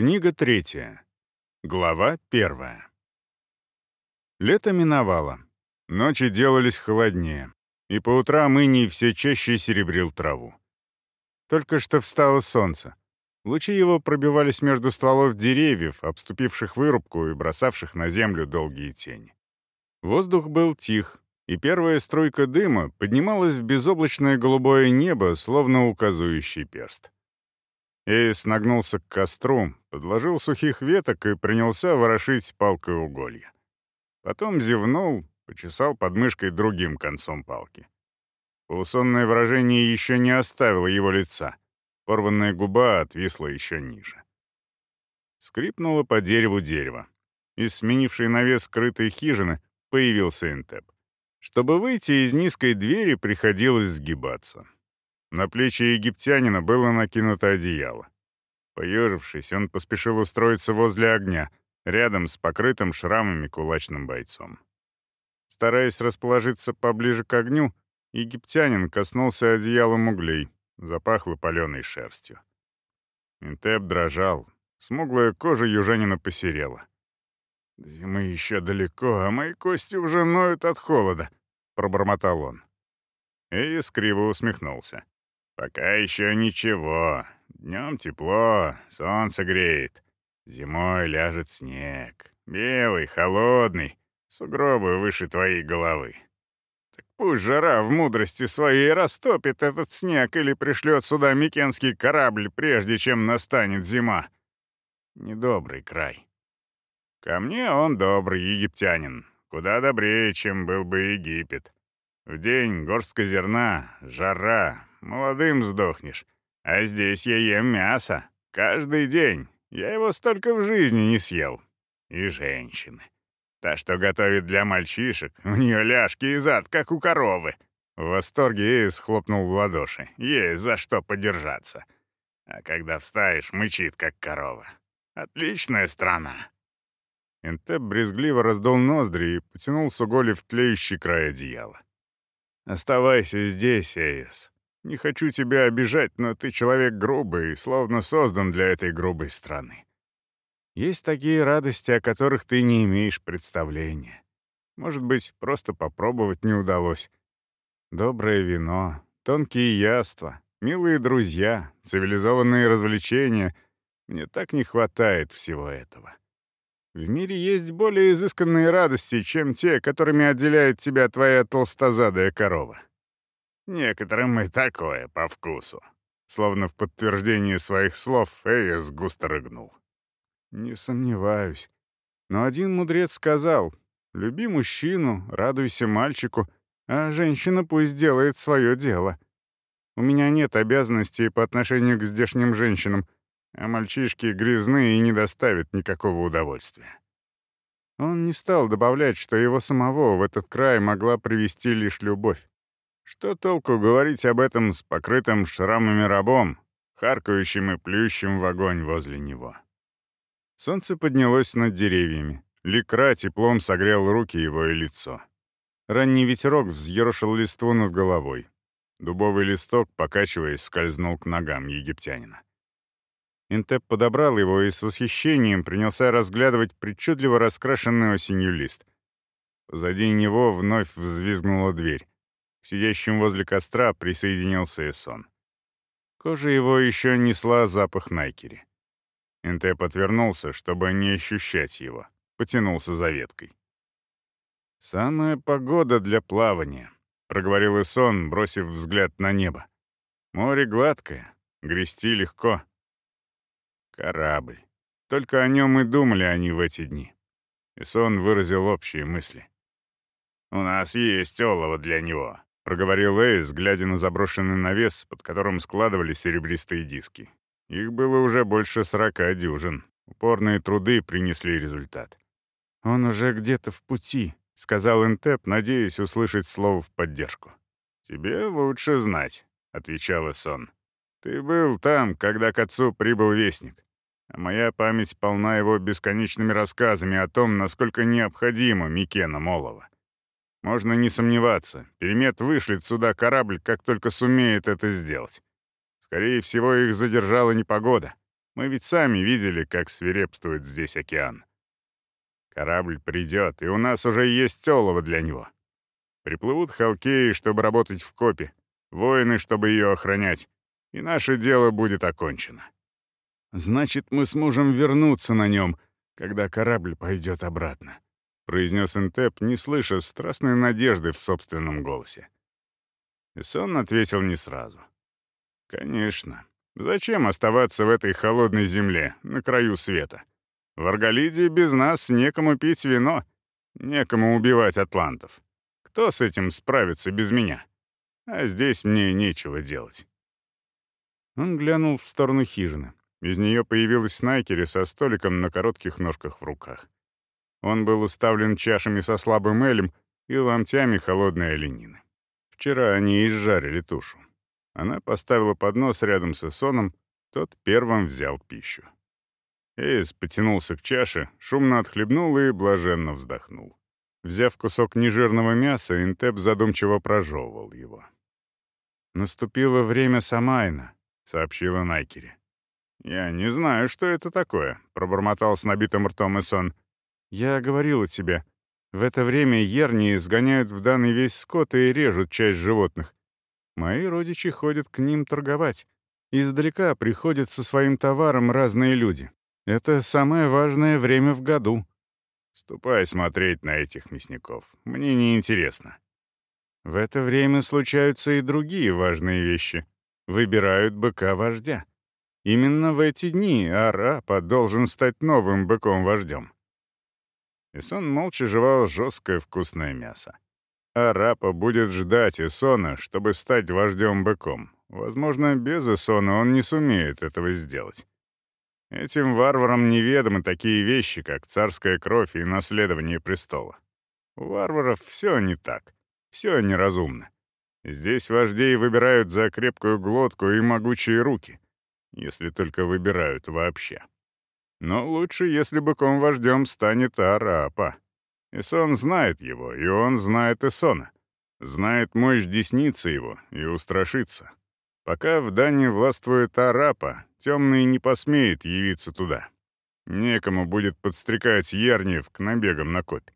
Книга третья. Глава первая. Лето миновало. Ночи делались холоднее, и по утрам иней все чаще серебрил траву. Только что встало солнце. Лучи его пробивались между стволов деревьев, обступивших вырубку и бросавших на землю долгие тени. Воздух был тих, и первая струйка дыма поднималась в безоблачное голубое небо, словно указующий перст. Эйс нагнулся к костру, подложил сухих веток и принялся ворошить палкой уголья. Потом зевнул, почесал подмышкой другим концом палки. Полусонное выражение еще не оставило его лица. Порванная губа отвисла еще ниже. Скрипнуло по дереву дерево. Из сменившей навес скрытой хижины появился Энтеп. Чтобы выйти из низкой двери, приходилось сгибаться. На плечи египтянина было накинуто одеяло. Поежившись, он поспешил устроиться возле огня, рядом с покрытым шрамами кулачным бойцом. Стараясь расположиться поближе к огню, египтянин коснулся одеялом углей, запахло паленой шерстью. Интеп дрожал, смуглая кожа южанина посерела. «Зимы еще далеко, а мои кости уже ноют от холода», — пробормотал он. Эйс криво усмехнулся. Пока еще ничего. Днем тепло, солнце греет. Зимой ляжет снег. Белый, холодный, сугробы выше твоей головы. Так пусть жара в мудрости своей растопит этот снег или пришлет сюда микенский корабль, прежде чем настанет зима. Недобрый край. Ко мне он добрый египтянин, куда добрее, чем был бы Египет. В день горстка зерна, жара, молодым сдохнешь. А здесь я ем мясо. Каждый день. Я его столько в жизни не съел. И женщины. Та, что готовит для мальчишек, у нее ляжки и зад, как у коровы. В восторге Эйс хлопнул в ладоши. Есть за что подержаться. А когда встаешь, мычит, как корова. Отличная страна. Энтеп брезгливо раздул ноздри и потянул Суголи в тлеющий край одеяла. «Оставайся здесь, Эйс. Не хочу тебя обижать, но ты человек грубый, словно создан для этой грубой страны. Есть такие радости, о которых ты не имеешь представления. Может быть, просто попробовать не удалось. Доброе вино, тонкие яства, милые друзья, цивилизованные развлечения. Мне так не хватает всего этого. В мире есть более изысканные радости, чем те, которыми отделяет тебя твоя толстозадая корова. Некоторым и такое по вкусу. Словно в подтверждение своих слов Эйс густо рыгнул. Не сомневаюсь. Но один мудрец сказал, «Люби мужчину, радуйся мальчику, а женщина пусть делает свое дело. У меня нет обязанностей по отношению к здешним женщинам, а мальчишки грязны и не доставят никакого удовольствия». Он не стал добавлять, что его самого в этот край могла привести лишь любовь. Что толку говорить об этом с покрытым шрамами рабом, харкающим и плющим в огонь возле него? Солнце поднялось над деревьями. Ликра теплом согрел руки его и лицо. Ранний ветерок взъерошил листву над головой. Дубовый листок, покачиваясь, скользнул к ногам египтянина. Интеп подобрал его и с восхищением принялся разглядывать причудливо раскрашенный осенью лист. Позади него вновь взвизгнула дверь. К сидящим возле костра присоединился Эсон. Кожа его еще несла запах найкери. Энтеп отвернулся, чтобы не ощущать его. Потянулся за веткой. «Самая погода для плавания», — проговорил Эсон, бросив взгляд на небо. «Море гладкое, грести легко». «Корабль. Только о нем и думали они в эти дни». Эсон выразил общие мысли. «У нас есть олово для него», — проговорил Эйс, глядя на заброшенный навес, под которым складывались серебристые диски. Их было уже больше сорока дюжин. Упорные труды принесли результат. «Он уже где-то в пути», — сказал Интеп, надеясь услышать слово в поддержку. «Тебе лучше знать», — отвечал Эсон. «Ты был там, когда к отцу прибыл вестник. А моя память полна его бесконечными рассказами о том, насколько необходимо Микена Молова. Можно не сомневаться, Перемет вышлет сюда корабль, как только сумеет это сделать. Скорее всего, их задержала непогода. Мы ведь сами видели, как свирепствует здесь океан. Корабль придет, и у нас уже есть олово для него. Приплывут халкеи, чтобы работать в копе, воины, чтобы ее охранять, и наше дело будет окончено. Значит, мы сможем вернуться на нем, когда корабль пойдет обратно», — произнес Интеп, не слыша страстной надежды в собственном голосе. Сон ответил не сразу. «Конечно. Зачем оставаться в этой холодной земле, на краю света? В Арголиде без нас некому пить вино, некому убивать атлантов. Кто с этим справится без меня? А здесь мне нечего делать». Он глянул в сторону хижины. Из нее появилась Снайкери со столиком на коротких ножках в руках. Он был уставлен чашами со слабым элем и ломтями холодной оленины. Вчера они изжарили тушу. Она поставила поднос рядом с Эсоном, тот первым взял пищу. Эйс потянулся к чаше, шумно отхлебнул и блаженно вздохнул. Взяв кусок нежирного мяса, Интеп задумчиво прожевывал его. «Наступило время Самайна», — сообщила Найкери. «Я не знаю, что это такое», — пробормотал с набитым ртом Эсон. «Я говорила тебе, в это время ернии сгоняют в данный весь скот и режут часть животных. Мои родичи ходят к ним торговать. Издалека приходят со своим товаром разные люди. Это самое важное время в году. Ступай смотреть на этих мясников. Мне не интересно. В это время случаются и другие важные вещи. Выбирают быка-вождя. Именно в эти дни Арапа должен стать новым быком-вождем. Исон молча жевал жесткое вкусное мясо. Арапа будет ждать Исона, чтобы стать вождем-быком. Возможно, без Исона он не сумеет этого сделать. Этим варварам неведомы такие вещи, как царская кровь и наследование престола. У варваров все не так, все неразумно. Здесь вождей выбирают за крепкую глотку и могучие руки — если только выбирают вообще. Но лучше, если быком-вождем станет Арапа. Исон знает его, и он знает Исона. Знает мощь десницы его и устрашится. Пока в Дане властвует Арапа, темный не посмеет явиться туда. Некому будет подстрекать Ярниев к набегам на копь.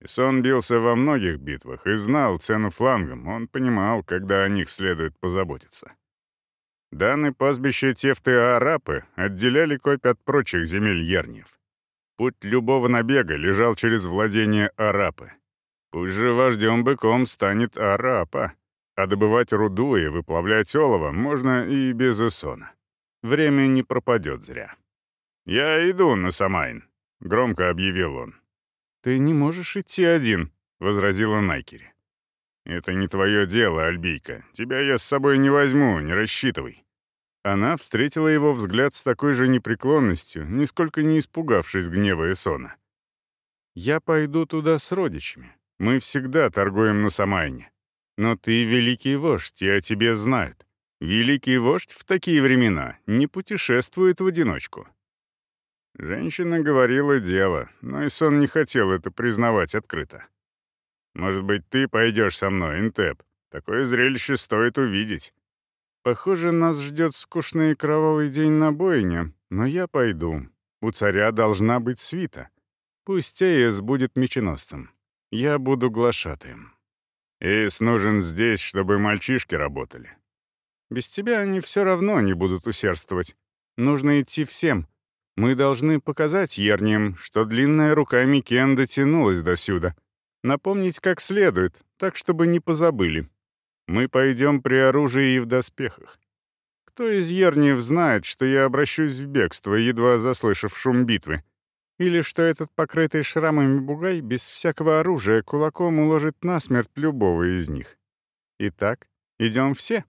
Исон бился во многих битвах и знал цену флангам, он понимал, когда о них следует позаботиться. Данные пастбища Тефты Арапы отделяли копь от прочих земель Ярниев. Путь любого набега лежал через владение Арапы. Пусть же вождем-быком станет Арапа, а добывать руду и выплавлять олово можно и без Эсона. Время не пропадет зря. «Я иду на Самайн», — громко объявил он. «Ты не можешь идти один», — возразила Найкери. «Это не твое дело, Альбийка. Тебя я с собой не возьму, не рассчитывай». Она встретила его взгляд с такой же непреклонностью, нисколько не испугавшись гнева Эсона. «Я пойду туда с родичами. Мы всегда торгуем на Самайне. Но ты великий вождь, и о тебе знают. Великий вождь в такие времена не путешествует в одиночку». Женщина говорила дело, но Исон не хотел это признавать открыто. «Может быть, ты пойдешь со мной, Интеп? Такое зрелище стоит увидеть». «Похоже, нас ждет скучный кровавый день на бойне, но я пойду. У царя должна быть свита. Пусть Эйс будет меченосцем. Я буду глашатаем». «Эйс нужен здесь, чтобы мальчишки работали». «Без тебя они все равно не будут усердствовать. Нужно идти всем. Мы должны показать Ерниям, что длинная рука Микен дотянулась до сюда. Напомнить как следует, так, чтобы не позабыли. Мы пойдем при оружии и в доспехах. Кто из Ерниев знает, что я обращусь в бегство, едва заслышав шум битвы? Или что этот покрытый шрамами бугай без всякого оружия кулаком уложит насмерть любого из них? Итак, идем все?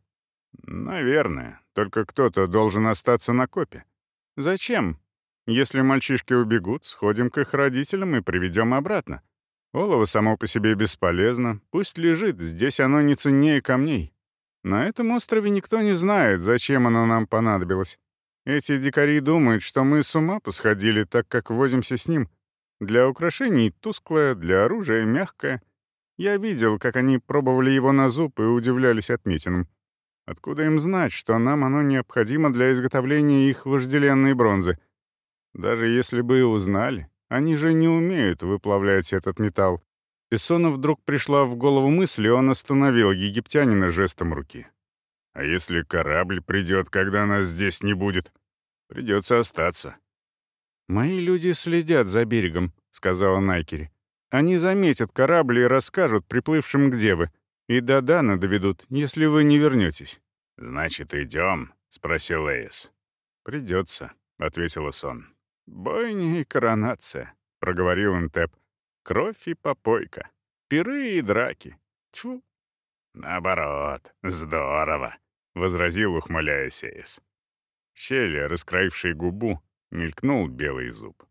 Наверное. Только кто-то должен остаться на копе. Зачем? Если мальчишки убегут, сходим к их родителям и приведем обратно. Олово само по себе бесполезно, пусть лежит, здесь оно не ценнее камней. На этом острове никто не знает, зачем оно нам понадобилось. Эти дикари думают, что мы с ума посходили, так как возимся с ним. Для украшений тусклое, для оружия мягкое. Я видел, как они пробовали его на зуб и удивлялись отметинам. Откуда им знать, что нам оно необходимо для изготовления их вожделенной бронзы? Даже если бы и узнали, они же не умеют выплавлять этот металл. Исону вдруг пришла в голову мысль, и он остановил египтянина жестом руки. «А если корабль придет, когда нас здесь не будет? Придется остаться». «Мои люди следят за берегом», — сказала Найкери. «Они заметят корабль и расскажут приплывшим, где вы. И до Дана доведут, если вы не вернетесь». «Значит, идем?» — спросил Эйс. «Придется», — ответила Сон. «Бойня и коронация», — проговорил Интеп. «Кровь и попойка. Пиры и драки. Тьфу». «Наоборот, здорово», — возразил, ухмыляясь Эйс. В щели, раскроившей губу, мелькнул белый зуб.